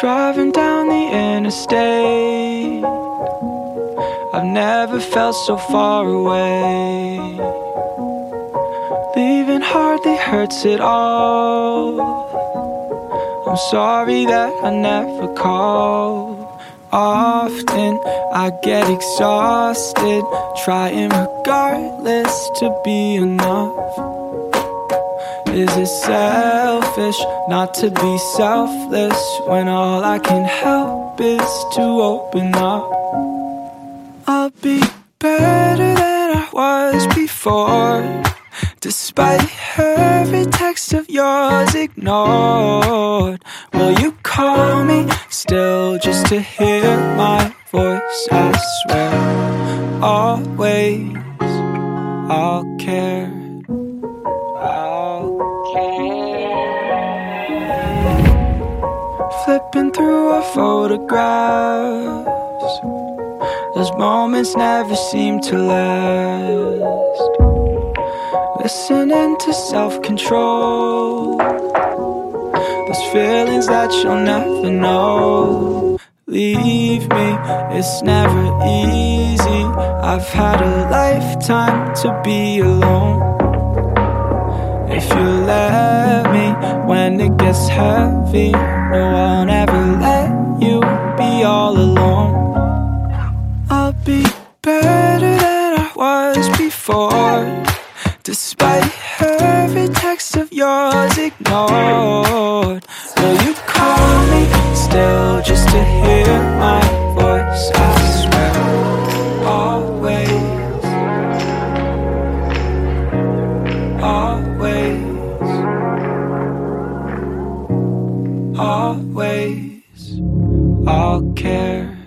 Driving down the interstate, I've never felt so far away. Leaving hardly hurts at all. I'm sorry that I never called. Ah. Often I get exhausted, trying regardless to be enough. Is it selfish not to be selfless when all I can help is to open up? I'll be better than I was before, despite every text of yours ignored. Will you call me still just to hear my voice? I swear, always I'll care. Flipping through our photographs, those moments never seem to last. Listening to self control, feelings that you'll never know. Leave me, it's never easy. I've had a lifetime to be alone. If you let me when it gets heavy, no, I'll never let you be all alone. I'll be better than I was before, despite every text of yours ignored. always. I'll care.